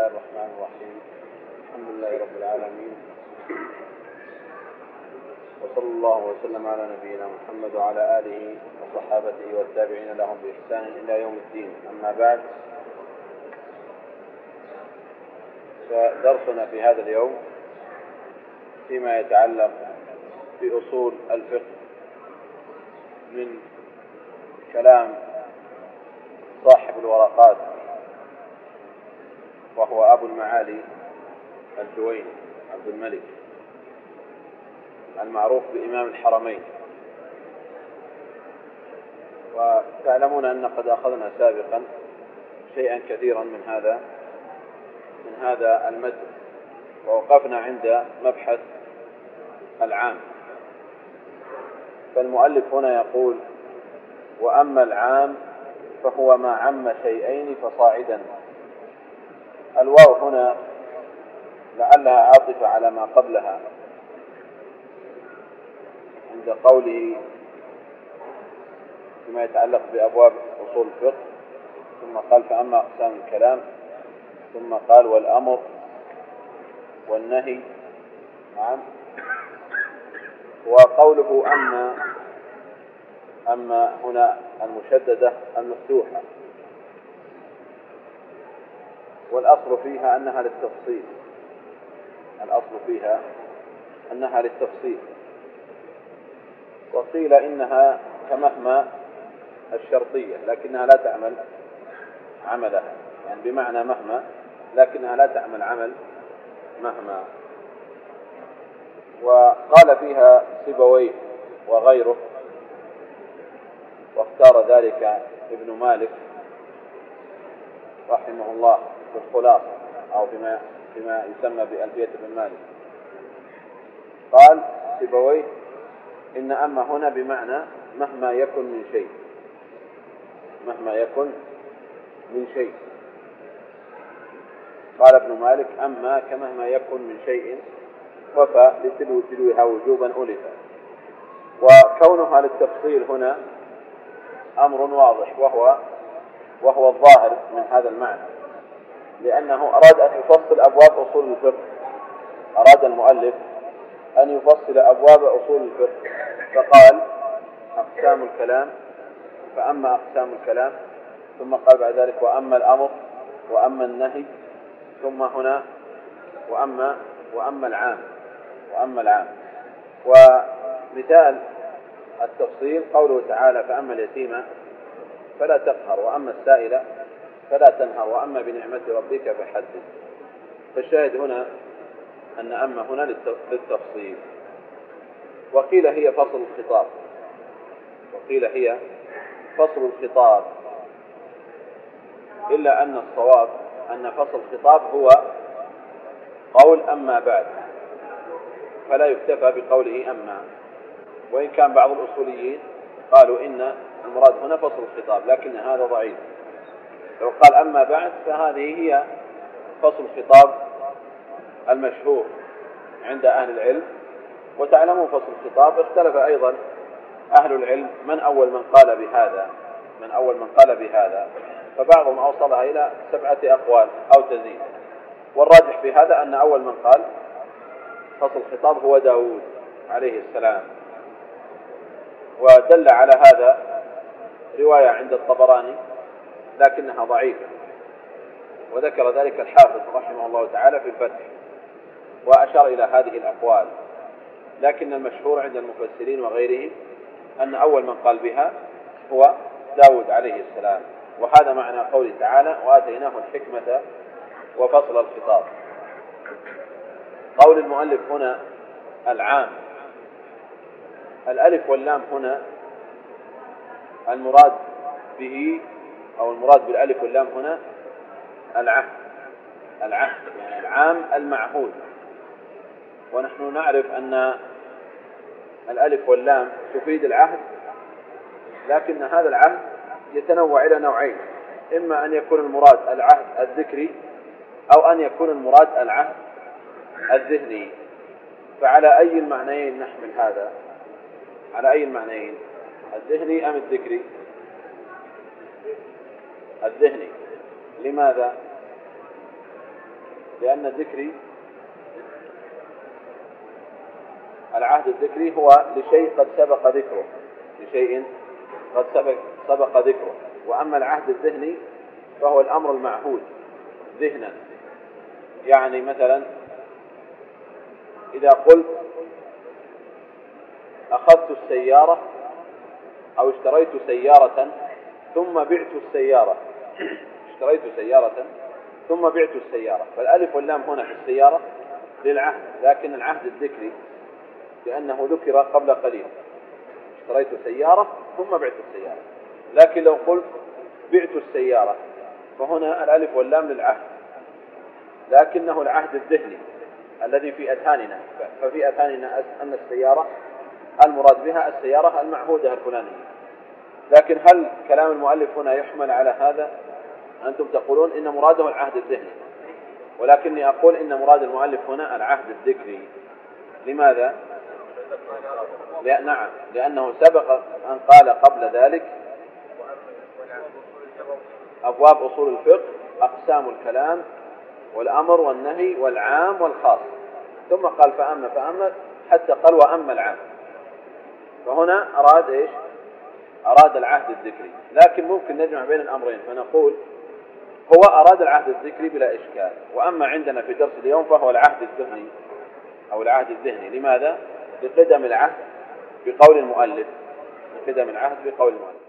الله الرحمن الرحيم. الحمد لله رب العالمين. وصلى الله وسلم على نبينا محمد وعلى آله وصحابته والتابعين لهم بإحسان إلى يوم الدين. أما بعد فدرسنا في هذا اليوم فيما يتعلق بأصول الفقه من كلام صاحب الورقات وهو أبو المعالي الجويني عبد الملك. المعروف بإمام الحرمين. وتعلمون أن قد أخذنا سابقا شيئا كثيرا من هذا من هذا المد ووقفنا عند مبحث العام. فالمؤلف هنا يقول وأما العام فهو ما عم شيئين فصاعدا. الواو هنا لعلها عاطفة على ما قبلها. عند قوله فيما يتعلق بأبواب أصول الفقه ثم قال فأما أقسام الكلام ثم قال والأمر والنهي نعم. وقوله أما أما هنا المشددة المفتوحة. والأصل فيها أنها للتفصيل. الأصل فيها أنها للتفصيل. وقيل إنها كمهما الشرطية لكنها لا تعمل عملها. يعني بمعنى مهما لكنها لا تعمل عمل مهما. وقال فيها سيبويه وغيره واختار ذلك ابن مالك رحمه الله. في الخلاصة أو فيما فيما يسمى بألفية ابن مالك. قال سيبويه إن أما هنا بمعنى مهما يكن من شيء. مهما يكن من شيء. قال ابن مالك أما كمهما يكن من شيء وفى لتلو تلوها وجوبا ألفا وكونها للتفصيل هنا أمر واضح وهو وهو الظاهر من هذا المعنى. لأنه أراد أن يفصل أبواب أصول الفقه. أراد المؤلف أن يفصل أبواب أصول الفقه. فقال أقسام الكلام. فأما أقسام الكلام ثم قال بعد ذلك وأما الأمر وأما النهي ثم هنا وأما وأما العام وأما العام. ومثال التفصيل قوله تعالى فأما اليتيم فلا تقهر وأما السائل فلا تنهر وأما بنعمة ربك فحدث فالشاهد هنا أن أما هنا للتفصيل. وقيل هي فصل الخطاب. وقيل هي فصل الخطاب. إلا أن الصواب أن فصل الخطاب هو قول أما بعد. فلا يكتفى بقوله أما. وإن كان بعض الأصوليين قالوا إن المراد هنا فصل الخطاب لكن هذا ضعيف. لو قال أما بعد فهذه هي فصل الخطاب المشهور عند أهل العلم. وتعلمون فصل الخطاب اختلف أيضا أهل العلم من أول من قال بهذا من أول من قال بهذا. فبعضهم أوصلها إلى سبعة أقوال أو تزيد. والراجح في هذا أن أول من قال فصل الخطاب هو داود عليه السلام. ودل على هذا رواية عند الطبراني لكنها ضعيفة. وذكر ذلك الحافظ رحمه الله تعالى في الفتح وأشار إلى هذه الأقوال. لكن المشهور عند المفسرين وغيرهم أن أول من قال بها هو داود عليه السلام. وهذا معنى قوله تعالى وآتيناه الحكمة وفصل الخطاب. قول المؤلف هنا العام. الألف واللام هنا المراد به أو المراد بالألف واللام هنا العهد. العهد يعني العام المعهود. ونحن نعرف أن الألف واللام تفيد العهد لكن هذا العهد يتنوع إلى نوعين. إما أن يكون المراد العهد الذكري أو أن يكون المراد العهد الذهني. فعلى أي المعنيين نحمل هذا؟ على أي المعنيين الذهني أم الذكري؟ الذهني. لماذا؟ لأن الذكري العهد الذكري هو لشيء قد سبق ذكره لشيء قد سبق, سبق ذكره. وأما العهد الذهني فهو الأمر المعهود ذهنا. يعني مثلا إذا قلت أخذت السيارة أو اشتريت سيارة ثم بعت السيارة اشتريت سيارة ثم بعت السيارة. فالألف واللام هنا في السيارة للعهد لكن العهد الذكري لأنه ذكر قبل قليل. اشتريت سيارة ثم بعت السيارة. لكن لو قلت بعت السيارة فهنا الألف واللام للعهد. لكنه العهد الذهني الذي في أذهاننا. ففي أذهاننا أن السيارة المراد بها السيارة المعهودة الفلانية. لكن هل كلام المؤلف هنا يحمل على هذا؟ أنتم تقولون إن مراده العهد الذهني. ولكني أقول إن مراد المؤلف هنا العهد الذكري. لماذا؟ لأ نعم. لأنه سبق أن قال قبل ذلك أبواب أصول الفقه أقسام الكلام والأمر والنهي والعام والخاص. ثم قال فأما فأما حتى قال وأما العام. فهنا أراد إيش؟ أراد العهد الذكري. لكن ممكن نجمع بين الأمرين. فنقول هو أراد العهد الذكري بلا إشكال وأما عندنا في درس اليوم فهو العهد الذهني أو العهد الذهني لماذا؟ لقدم العهد بقول المؤلف لقدم العهد بقول المؤلف